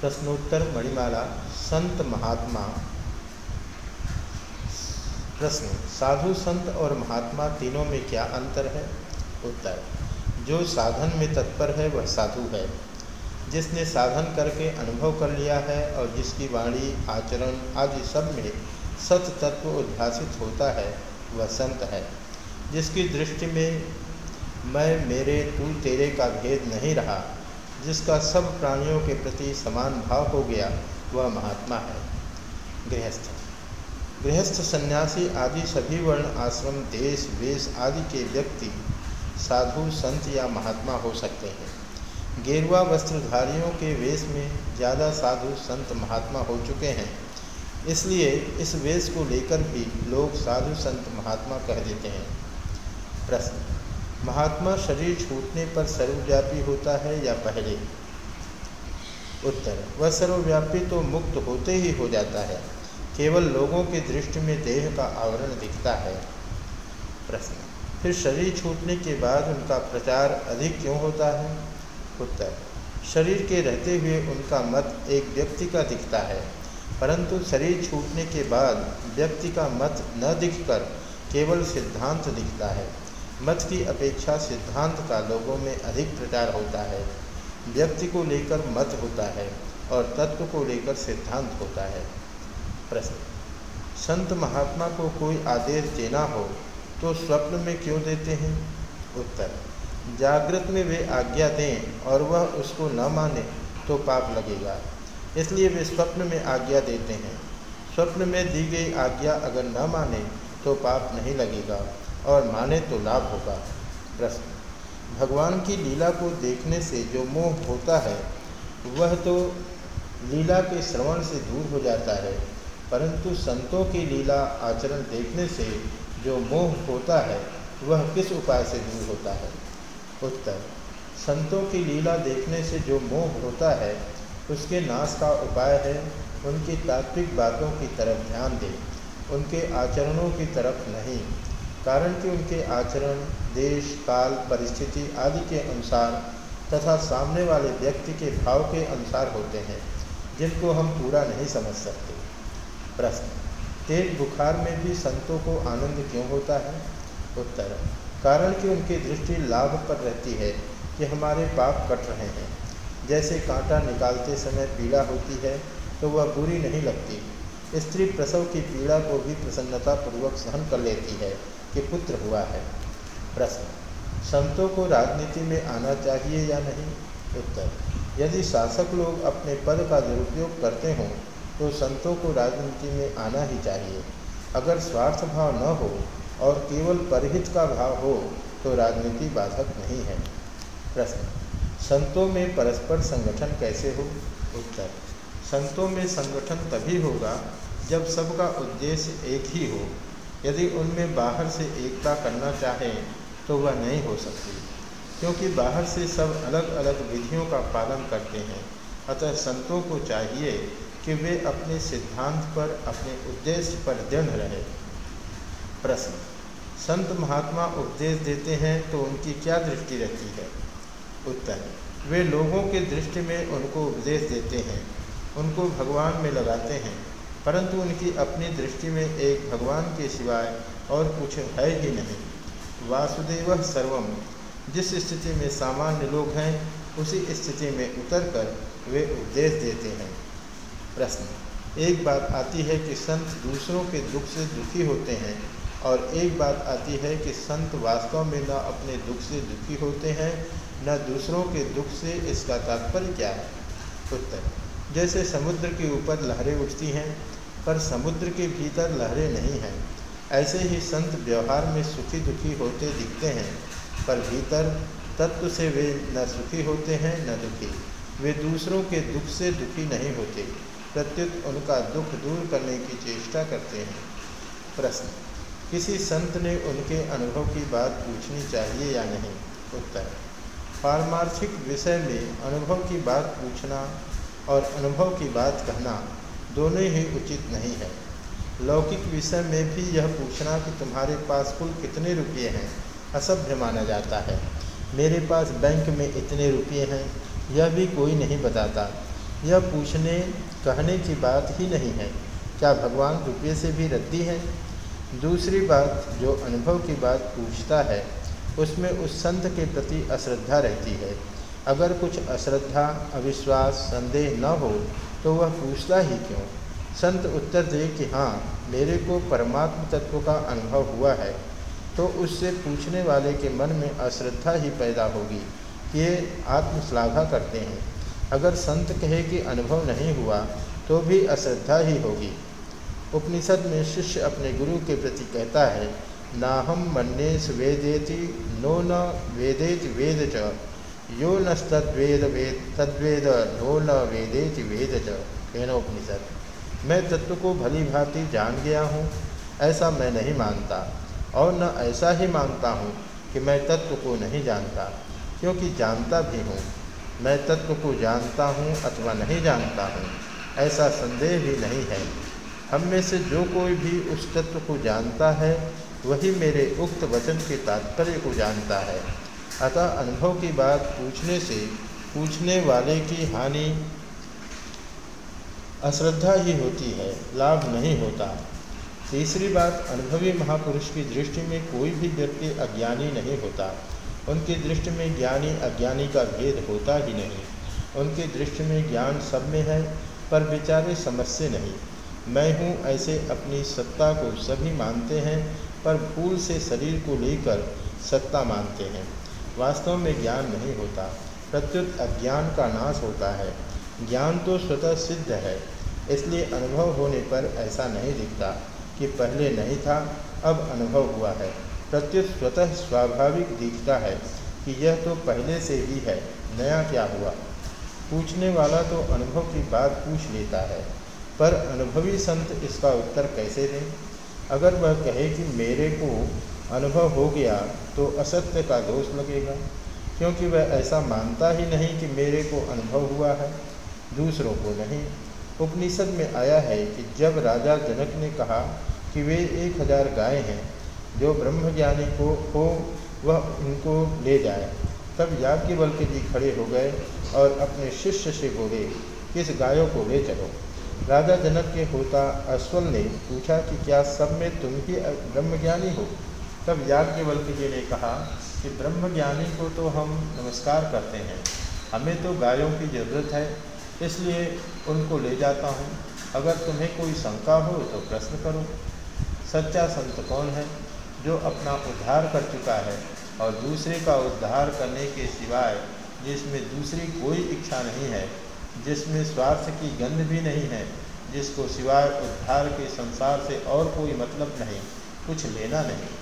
प्रश्नोत्तर मणिमाला, संत महात्मा। प्रश्न, साधु, संत और महात्मा तीनों में क्या अंतर है? उत्तर, जो साधन में तत्पर है, वह साधु है। जिसने साधन करके अनुभव कर लिया है और जिसकी वाणी, आचरण आदि सब में सत तत्व उद्भासित होता है, वह संत है। जिसकी दृष्टि में मैं, मेरे, तू, तेरे का भेद नहीं रहा जिसका सब प्राणियों के प्रति समान भाव हो गया, वह महात्मा है। गृहस्थ। गृहस्थ सन्यासी आदि सभी वर्ण आश्रम, देश, वेश आदि के व्यक्ति, साधु, संत या महात्मा हो सकते हैं। गेरुआ वस्त्रधारियों के वेश में ज़्यादा साधु, संत, महात्मा हो चुके हैं। इसलिए इस वेश को लेकर भी लोग साधु, संत, महात्मा कह देते हैं। प्रश्न। महात्मा शरीर छूटने पर सर्वव्यापी होता है या पहले? उत्तर, वह सर्वव्यापी तो मुक्त होते ही हो जाता है। केवल लोगों की दृष्टि में देह का आवरण दिखता है। प्रश्न, फिर शरीर छूटने के बाद उनका प्रचार अधिक क्यों होता है? उत्तर, शरीर के रहते हुए उनका मत एक व्यक्ति का दिखता है, परंतु शरीर छूटने के बाद व्यक्ति का मत न दिखकर केवल सिद्धांत दिखता है। मत की अपेक्षा सिद्धांत का लोगों में अधिक प्रचार होता है। व्यक्ति को लेकर मत होता है और तत्व को लेकर सिद्धांत होता है। प्रश्न। संत महात्मा को कोई आदेश देना हो तो स्वप्न में क्यों देते हैं? उत्तर। जागृत में वे आज्ञा दें और वह उसको न माने तो पाप लगेगा। इसलिए वे स्वप्न में आज्ञा देते हैं। स्वप्न में दी गई आज्ञा अगर न माने तो पाप नहीं लगेगा। और माने तो लाभ होगा। प्रश्न। भगवान की लीला को देखने से जो मोह होता है, वह तो लीला के श्रवण से दूर हो जाता है, परंतु संतों की लीला आचरण देखने से जो मोह होता है, वह किस उपाय से दूर होता है? उत्तर। संतों की लीला देखने से जो मोह होता है, उसके नाश का उपाय है, उनकी तात्विक बातों की तरफ़ ध्यान दें, उनके आचरणों की तरफ़ नहीं। कारण कि उनके आचरण, देश, काल, परिस्थिति आदि के अनुसार तथा सामने वाले व्यक्ति के भाव के अनुसार होते हैं, जिनको हम पूरा नहीं समझ सकते। प्रश्न, तेज बुखार में भी संतों को आनंद क्यों होता है? उत्तर, कारण कि उनकी दृष्टि लाभ पर रहती है कि हमारे पाप कट रहे हैं। जैसे कांटा निकालते समय पीड़ा होती है तो वह बुरी नहीं लगती। स्त्री प्रसव की पीड़ा को भी प्रसन्नतापूर्वक सहन कर लेती है कि पुत्र हुआ है। प्रश्न, संतों को राजनीति में आना चाहिए या नहीं? उत्तर, यदि शासक लोग अपने पद का दुरुपयोग करते हों तो संतों को राजनीति में आना ही चाहिए। अगर स्वार्थ भाव न हो और केवल परहित का भाव हो तो राजनीति बाधक नहीं है। प्रश्न, संतों में परस्पर संगठन कैसे हो? उत्तर संतों में संगठन तभी होगा जब सबका उद्देश्य एक ही हो। यदि उनमें बाहर से एकता करना चाहें तो वह नहीं हो सकती, क्योंकि बाहर से सब अलग अलग विधियों का पालन करते हैं। अतः संतों को चाहिए कि वे अपने सिद्धांत पर, अपने उद्देश्य पर दृढ़ रहे। प्रश्न, संत महात्मा उपदेश देते हैं तो उनकी क्या दृष्टि रहती है? उत्तर, वे लोगों की दृष्टि में उनको उपदेश देते हैं। उनको भगवान में लगाते हैं, परंतु उनकी अपनी दृष्टि में एक भगवान के सिवाय और कुछ है ही नहीं। वासुदेव सर्वम। जिस स्थिति में सामान्य लोग हैं, उसी स्थिति में उतरकर वे उपदेश देते हैं। प्रश्न। एक बात आती है कि संत दूसरों के दुख से दुखी होते हैं, और एक बात आती है कि संत वास्तव में न अपने दुख से दुखी होते हैं, न दूसरों के दुख से इसका तात्पर्य क्या है? उत्तर। जैसे समुद्र के ऊपर लहरें उठती हैं, पर समुद्र के भीतर लहरें नहीं हैं। ऐसे ही संत व्यवहार में सुखी दुखी होते दिखते हैं, पर भीतर तत्व से वे न सुखी होते हैं, न दुखी। वे दूसरों के दुख से दुखी नहीं होते, प्रत्युत उनका दुख दूर करने की चेष्टा करते हैं। प्रश्न, किसी संत ने उनके अनुभव की बात पूछनी चाहिए या नहीं? उत्तर, पारमार्थिक विषय में अनुभव की बात पूछना और अनुभव की बात कहना दोनों ही उचित नहीं है। लौकिक विषय में भी यह पूछना कि तुम्हारे पास कुल कितने रुपये हैं, असभ्य माना जाता है। मेरे पास बैंक में इतने रुपये हैं, यह भी कोई नहीं बताता। यह पूछने, कहने की बात ही नहीं है, क्या भगवान रुपये से भी रद्दी है? दूसरी बात, जो अनुभव की बात पूछता है, उसमें उस संत के प्रति अश्रद्धा रहती है। अगर कुछ अश्रद्धा, अविश्वास, संदेह न हो तो वह पूछता ही क्यों? संत उत्तर दे कि हाँ मेरे को परमात्म तत्व का अनुभव हुआ है। तो उससे पूछने वाले के मन में अश्रद्धा ही पैदा होगी कि ये आत्मश्लाघा करते हैं। अगर संत कहे कि अनुभव नहीं हुआ तो भी अश्रद्धा ही होगी। उपनिषद में शिष्य अपने गुरु के प्रति कहता है ना हम मन्ने वेदेति नो न वेदेति वेद च। यो नस्तद्वेद वेद तद्वेद नो न वेदेति वेद च केनोपनिषद मैं तत्व को भली भांति जान गया हूँ, ऐसा मैं नहीं मानता, और न ऐसा ही मानता हूँ कि मैं तत्व को नहीं जानता, क्योंकि जानता भी हूँ। मैं तत्व को जानता हूँ अथवा नहीं जानता हूँ, ऐसा संदेह भी नहीं है। हम में से जो कोई भी उस तत्व को जानता है, वही मेरे उक्त वचन के तात्पर्य को जानता है। अतः अनुभव की बात पूछने से पूछने वाले की हानि अश्रद्धा ही होती है, लाभ नहीं होता। तीसरी बात, अनुभवी महापुरुष की दृष्टि में कोई भी व्यक्ति अज्ञानी नहीं होता। उनकी दृष्टि में ज्ञानी अज्ञानी का भेद होता ही नहीं। उनकी दृष्टि में ज्ञान सब में है, पर बेचारे समझते नहीं। मैं हूँ ऐसे अपनी सत्ता को सभी मानते हैं, पर भूल से शरीर को लेकर सत्ता मानते हैं। वास्तव में ज्ञान नहीं होता, प्रत्युत अज्ञान का नाश होता है। ज्ञान तो स्वतः सिद्ध है, इसलिए अनुभव होने पर ऐसा नहीं दिखता कि पहले नहीं था, अब अनुभव हुआ है। प्रत्युत स्वतः स्वाभाविक दिखता है कि यह तो पहले से ही है, नया क्या हुआ? पूछने वाला तो अनुभव की बात पूछ लेता है, पर अनुभवी संत इसका उत्तर कैसे दें? अगर वह कहे कि मेरे को अनुभव हो गया तो असत्य का दोष लगेगा, क्योंकि वह ऐसा मानता ही नहीं कि मेरे को अनुभव हुआ है, दूसरों को नहीं। उपनिषद में आया है कि जब राजा जनक ने कहा कि वे एक हज़ार गाय हैं, जो ब्रह्मज्ञानी को हो, वह उनको ले जाए। तब याज्ञवल्क्य जी खड़े हो गए और अपने शिष्य से बोले किस गायों को ले चलो। राजा जनक के होता अश्वल ने पूछा कि क्या सब में तुम ही ब्रह्मज्ञानी हो? तब याज्ञवल्क जी ने कहा कि ब्रह्मज्ञानी को तो हम नमस्कार करते हैं। हमें तो गायों की ज़रूरत है, इसलिए उनको ले जाता हूँ। अगर तुम्हें कोई शंका हो तो प्रश्न करो। सच्चा संत कौन है जो अपना उद्धार कर चुका है और दूसरे का उद्धार करने के सिवाय जिसमें दूसरी कोई इच्छा नहीं है, जिसमें स्वार्थ की गंध भी नहीं है, जिसको सिवाय उद्धार के संसार से और कोई मतलब नहीं, कुछ लेना नहीं।